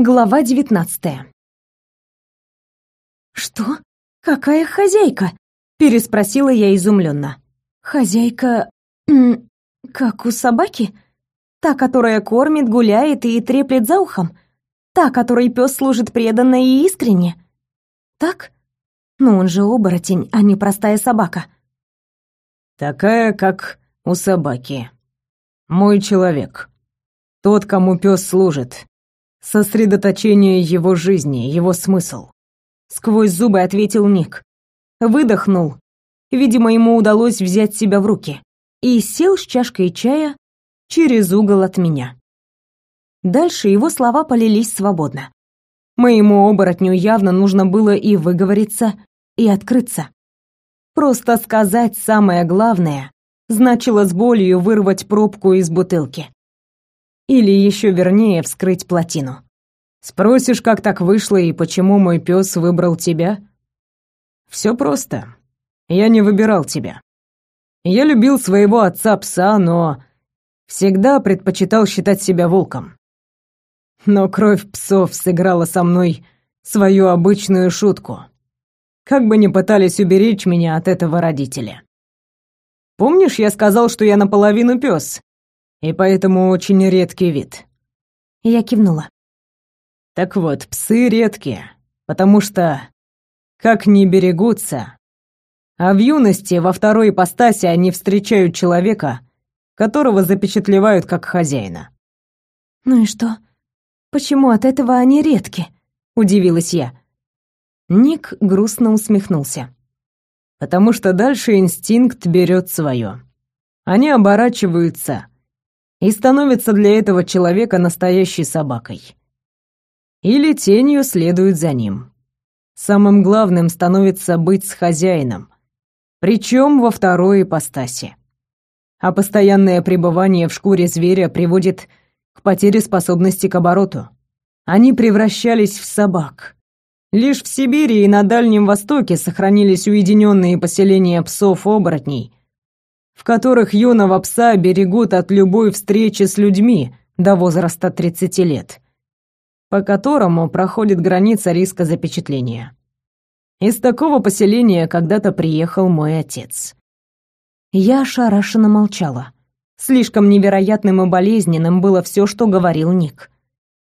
Глава девятнадцатая. «Что? Какая хозяйка?» — переспросила я изумленно. «Хозяйка... как у собаки? Та, которая кормит, гуляет и треплет за ухом? Та, которой пес служит преданно и искренне? Так? Ну он же оборотень, а не простая собака». «Такая, как у собаки. Мой человек. Тот, кому пес служит, Сосредоточение его жизни, его смысл. Сквозь зубы ответил Ник. Выдохнул. Видимо, ему удалось взять себя в руки. И сел с чашкой чая через угол от меня. Дальше его слова полились свободно. Моему оборотню явно нужно было и выговориться, и открыться. Просто сказать самое главное значило с болью вырвать пробку из бутылки. Или еще вернее, вскрыть плотину. Спросишь, как так вышло и почему мой пес выбрал тебя? Все просто. Я не выбирал тебя. Я любил своего отца-пса, но всегда предпочитал считать себя волком. Но кровь псов сыграла со мной свою обычную шутку. Как бы ни пытались уберечь меня от этого родители. Помнишь, я сказал, что я наполовину пес, и поэтому очень редкий вид. Я кивнула. Так вот, псы редкие, потому что как не берегутся, а в юности во второй ипостаси они встречают человека, которого запечатлевают как хозяина. Ну и что? Почему от этого они редки? удивилась я. Ник грустно усмехнулся. Потому что дальше инстинкт берет свое. Они оборачиваются и становится для этого человека настоящей собакой. Или тенью следует за ним. Самым главным становится быть с хозяином, причем во второй ипостаси. А постоянное пребывание в шкуре зверя приводит к потере способности к обороту. Они превращались в собак. Лишь в Сибири и на Дальнем Востоке сохранились уединенные поселения псов-оборотней, в которых юного пса берегут от любой встречи с людьми до возраста 30 лет, по которому проходит граница риска запечатления. Из такого поселения когда-то приехал мой отец. Я ошарашенно молчала. Слишком невероятным и болезненным было все, что говорил Ник.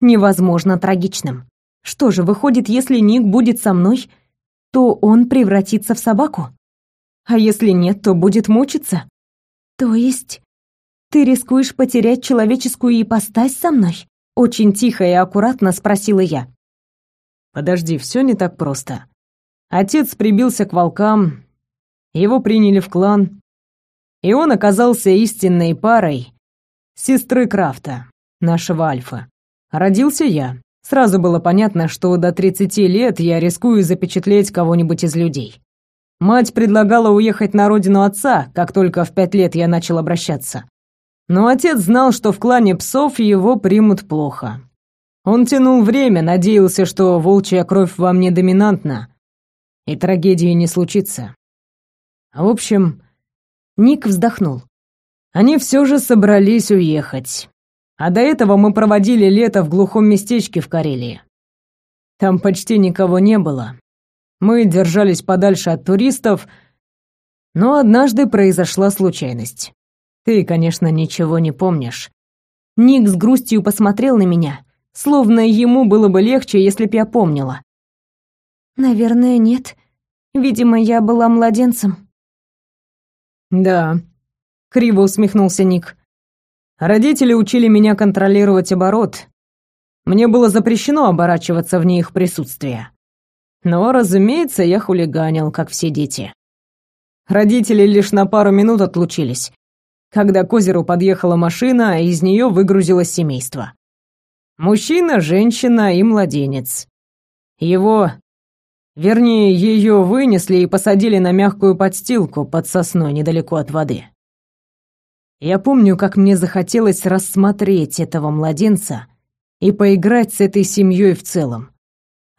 Невозможно трагичным. Что же, выходит, если Ник будет со мной, то он превратится в собаку? А если нет, то будет мучиться? То есть ты рискуешь потерять человеческую ипостась со мной? Очень тихо и аккуратно спросила я. Подожди, все не так просто. Отец прибился к волкам, его приняли в клан, и он оказался истинной парой сестры Крафта, нашего Альфа. Родился я. Сразу было понятно, что до 30 лет я рискую запечатлеть кого-нибудь из людей. Мать предлагала уехать на родину отца, как только в пять лет я начал обращаться. Но отец знал, что в клане псов его примут плохо. Он тянул время, надеялся, что волчья кровь во мне доминантна, и трагедии не случится. В общем, Ник вздохнул. Они все же собрались уехать. А до этого мы проводили лето в глухом местечке в Карелии. Там почти никого не было, мы держались подальше от туристов, но однажды произошла случайность. Ты, конечно, ничего не помнишь. Ник с грустью посмотрел на меня, словно ему было бы легче, если б я помнила. Наверное, нет. Видимо, я была младенцем. Да, криво усмехнулся Ник. Родители учили меня контролировать оборот. Мне было запрещено оборачиваться вне их присутствия. Но, разумеется, я хулиганил, как все дети. Родители лишь на пару минут отлучились. Когда к озеру подъехала машина, а из нее выгрузилось семейство. Мужчина, женщина и младенец. Его, вернее, ее вынесли и посадили на мягкую подстилку под сосной недалеко от воды. Я помню, как мне захотелось рассмотреть этого младенца и поиграть с этой семьей в целом.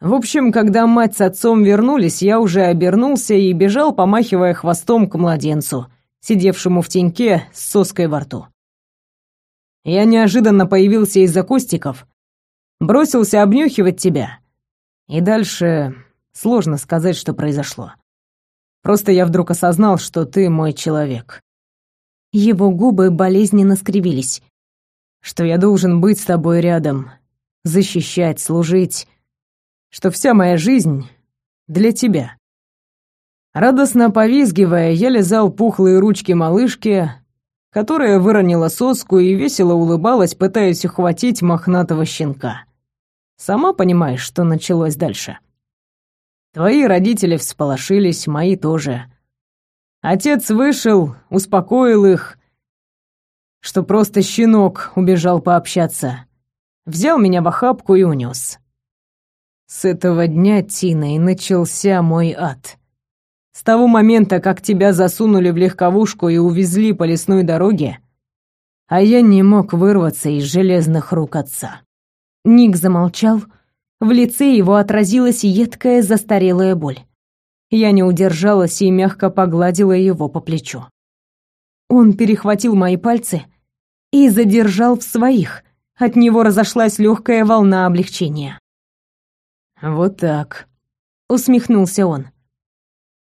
В общем, когда мать с отцом вернулись, я уже обернулся и бежал, помахивая хвостом к младенцу, сидевшему в теньке с соской во рту. Я неожиданно появился из-за кустиков, Бросился обнюхивать тебя. И дальше сложно сказать, что произошло. Просто я вдруг осознал, что ты мой человек. Его губы болезненно скривились. Что я должен быть с тобой рядом, защищать, служить. Что вся моя жизнь для тебя. Радостно повизгивая, я лизал пухлые ручки малышки, которая выронила соску и весело улыбалась, пытаясь ухватить мохнатого щенка. Сама понимаешь, что началось дальше. Твои родители всполошились, мои тоже. Отец вышел, успокоил их, что просто щенок убежал пообщаться. Взял меня в охапку и унес. С этого дня, Тина, и начался мой ад. С того момента, как тебя засунули в легковушку и увезли по лесной дороге, а я не мог вырваться из железных рук отца. Ник замолчал, в лице его отразилась едкая застарелая боль. Я не удержалась и мягко погладила его по плечу. Он перехватил мои пальцы и задержал в своих. От него разошлась легкая волна облегчения. «Вот так», — усмехнулся он.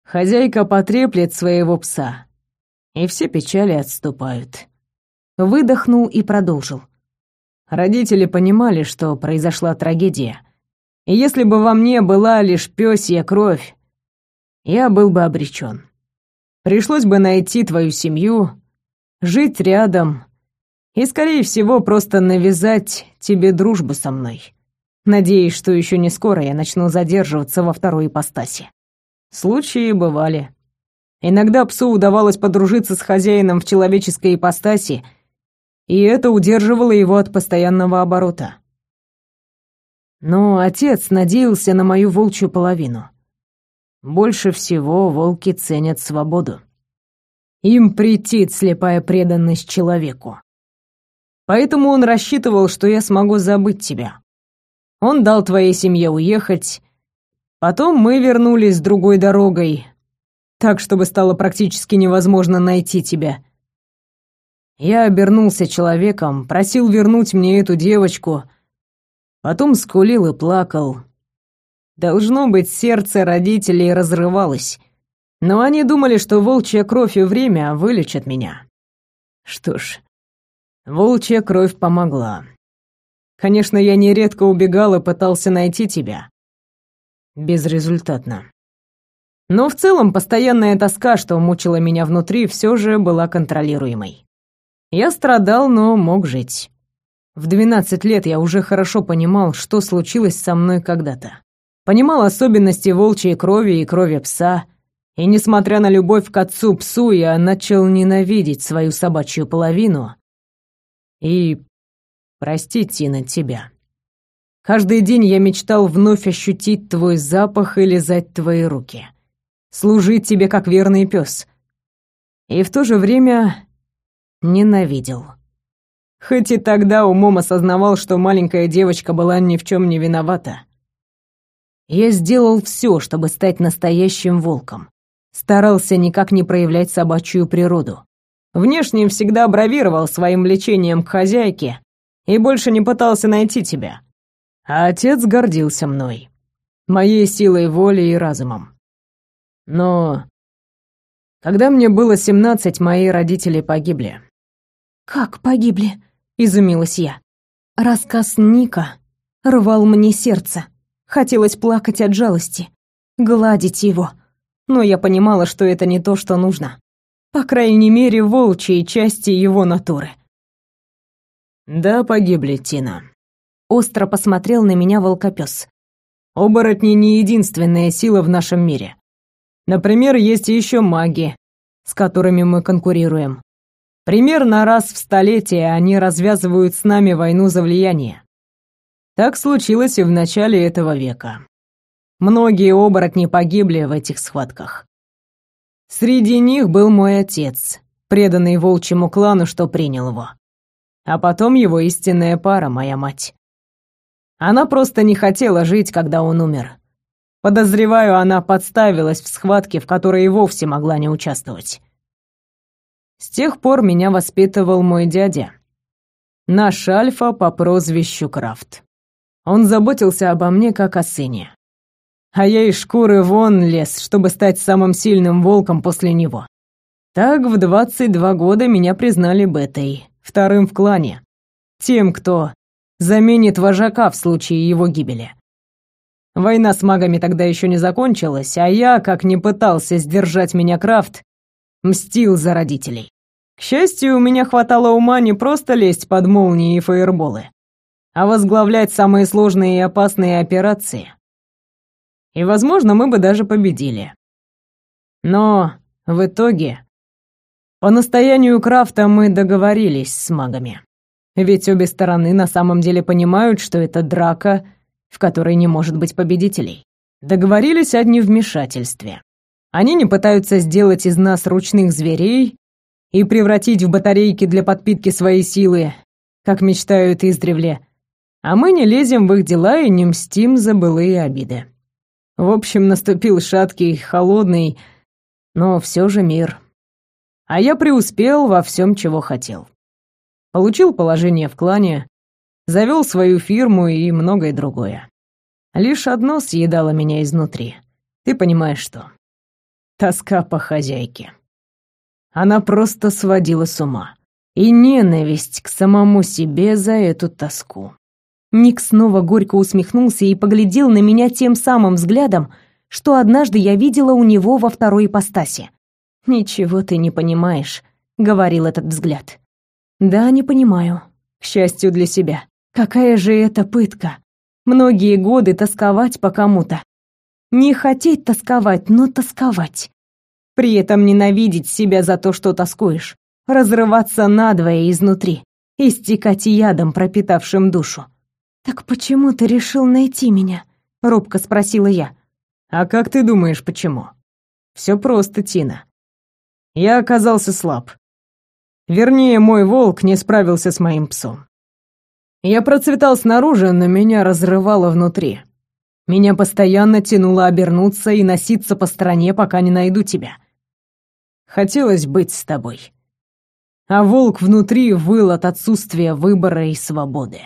«Хозяйка потреплет своего пса, и все печали отступают». Выдохнул и продолжил. Родители понимали, что произошла трагедия, и если бы во мне была лишь пёсья кровь, я был бы обречён. Пришлось бы найти твою семью, жить рядом и, скорее всего, просто навязать тебе дружбу со мной. Надеюсь, что ещё не скоро я начну задерживаться во второй ипостаси. Случаи бывали. Иногда псу удавалось подружиться с хозяином в человеческой ипостаси, и это удерживало его от постоянного оборота. Но отец надеялся на мою волчью половину. Больше всего волки ценят свободу. Им претит слепая преданность человеку. Поэтому он рассчитывал, что я смогу забыть тебя. Он дал твоей семье уехать. Потом мы вернулись другой дорогой, так, чтобы стало практически невозможно найти тебя. Я обернулся человеком, просил вернуть мне эту девочку — Потом скулил и плакал. Должно быть, сердце родителей разрывалось. Но они думали, что волчья кровь и время вылечат меня. Что ж, волчья кровь помогла. Конечно, я нередко убегал и пытался найти тебя. Безрезультатно. Но в целом постоянная тоска, что мучила меня внутри, все же была контролируемой. Я страдал, но мог жить. В 12 лет я уже хорошо понимал, что случилось со мной когда-то. Понимал особенности волчьей крови и крови пса, и, несмотря на любовь к отцу-псу, я начал ненавидеть свою собачью половину и простить, Тина, тебя. Каждый день я мечтал вновь ощутить твой запах и лизать твои руки. Служить тебе как верный пес. И в то же время ненавидел. Хоть и тогда умом осознавал, что маленькая девочка была ни в чем не виновата. Я сделал все, чтобы стать настоящим волком. Старался никак не проявлять собачью природу. Внешне всегда бравировал своим влечением к хозяйке и больше не пытался найти тебя. А отец гордился мной, моей силой воли и разумом. Но когда мне было семнадцать, мои родители погибли. «Как погибли?» — изумилась я. Рассказ Ника рвал мне сердце. Хотелось плакать от жалости, гладить его. Но я понимала, что это не то, что нужно. По крайней мере, волчьей части его натуры. «Да, погибли, Тина». Остро посмотрел на меня волкопёс. «Оборотни не единственная сила в нашем мире. Например, есть еще маги, с которыми мы конкурируем. Примерно раз в столетие они развязывают с нами войну за влияние. Так случилось и в начале этого века. Многие оборотни погибли в этих схватках. Среди них был мой отец, преданный волчьему клану, что принял его. А потом его истинная пара, моя мать. Она просто не хотела жить, когда он умер. Подозреваю, она подставилась в схватке, в которой и вовсе могла не участвовать. С тех пор меня воспитывал мой дядя. Наш Альфа по прозвищу Крафт. Он заботился обо мне как о сыне. А я из шкуры вон лез, чтобы стать самым сильным волком после него. Так в 22 года меня признали Бетой, вторым в клане. Тем, кто заменит вожака в случае его гибели. Война с магами тогда еще не закончилась, а я, как не пытался сдержать меня Крафт, мстил за родителей. К счастью, у меня хватало ума не просто лезть под молнии и фаерболы, а возглавлять самые сложные и опасные операции. И, возможно, мы бы даже победили. Но в итоге, по настоянию Крафта мы договорились с магами. Ведь обе стороны на самом деле понимают, что это драка — в которой не может быть победителей. Договорились о невмешательстве. Они не пытаются сделать из нас ручных зверей и превратить в батарейки для подпитки своей силы, как мечтают издревле, а мы не лезем в их дела и не мстим за былые обиды. В общем, наступил шаткий, холодный, но все же мир. А я преуспел во всем, чего хотел. Получил положение в клане, завел свою фирму и многое другое. Лишь одно съедало меня изнутри. Ты понимаешь что? Тоска по хозяйке. Она просто сводила с ума. И ненависть к самому себе за эту тоску. Ник снова горько усмехнулся и поглядел на меня тем самым взглядом, что однажды я видела у него во второй ипостаси. «Ничего ты не понимаешь», — говорил этот взгляд. «Да, не понимаю. К счастью для себя. Какая же это пытка! Многие годы тосковать по кому-то. Не хотеть тосковать, но тосковать. При этом ненавидеть себя за то, что тоскуешь. Разрываться надвое изнутри. Истекать ядом, пропитавшим душу. «Так почему ты решил найти меня?» — робко спросила я. «А как ты думаешь, почему?» «Все просто, Тина. Я оказался слаб. Вернее, мой волк не справился с моим псом. Я процветал снаружи, но меня разрывало внутри. Меня постоянно тянуло обернуться и носиться по стране, пока не найду тебя. Хотелось быть с тобой. А волк внутри выл от отсутствия выбора и свободы.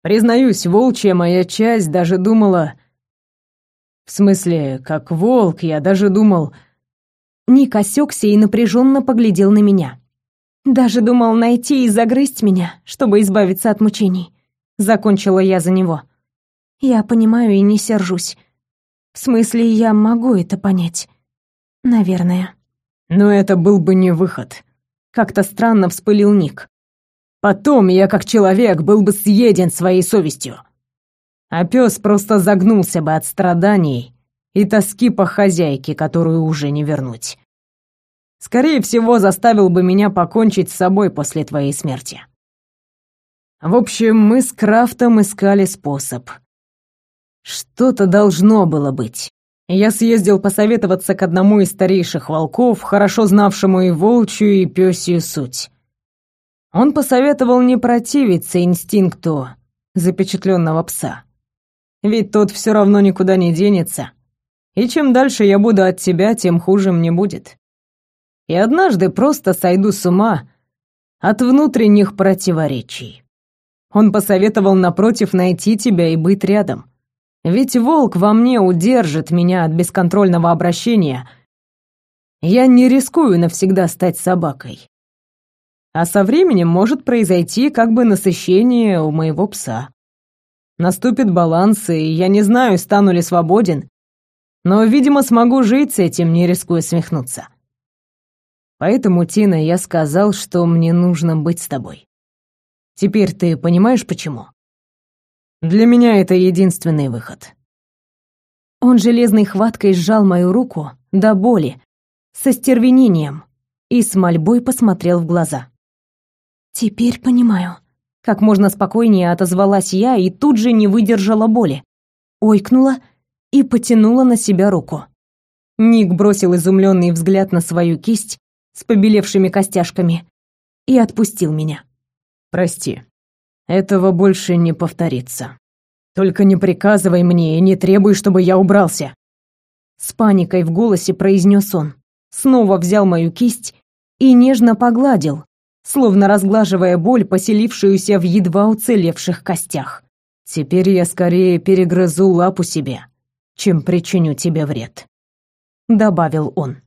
Признаюсь, волчья моя часть даже думала... В смысле, как волк, я даже думал... Ник осекся и напряженно поглядел на меня. Даже думал найти и загрызть меня, чтобы избавиться от мучений. Закончила я за него. Я понимаю и не сержусь. В смысле, я могу это понять. Наверное. Но это был бы не выход. Как-то странно вспылил Ник. Потом я, как человек, был бы съеден своей совестью. А пес просто загнулся бы от страданий и тоски по хозяйке, которую уже не вернуть скорее всего, заставил бы меня покончить с собой после твоей смерти. В общем, мы с Крафтом искали способ. Что-то должно было быть. Я съездил посоветоваться к одному из старейших волков, хорошо знавшему и волчью, и пёсью суть. Он посоветовал не противиться инстинкту запечатленного пса. Ведь тот все равно никуда не денется. И чем дальше я буду от тебя, тем хуже мне будет и однажды просто сойду с ума от внутренних противоречий. Он посоветовал напротив найти тебя и быть рядом. Ведь волк во мне удержит меня от бесконтрольного обращения. Я не рискую навсегда стать собакой. А со временем может произойти как бы насыщение у моего пса. Наступит баланс, и я не знаю, стану ли свободен, но, видимо, смогу жить с этим, не рискуя смехнуться. Поэтому, Тина, я сказал, что мне нужно быть с тобой. Теперь ты понимаешь, почему? Для меня это единственный выход. Он железной хваткой сжал мою руку до боли, со стервенением, и с мольбой посмотрел в глаза. «Теперь понимаю», — как можно спокойнее отозвалась я и тут же не выдержала боли, ойкнула и потянула на себя руку. Ник бросил изумленный взгляд на свою кисть, с побелевшими костяшками и отпустил меня. «Прости, этого больше не повторится. Только не приказывай мне и не требуй, чтобы я убрался». С паникой в голосе произнес он, снова взял мою кисть и нежно погладил, словно разглаживая боль, поселившуюся в едва уцелевших костях. Теперь я скорее перегрызу лапу себе, чем причиню тебе вред», — добавил он.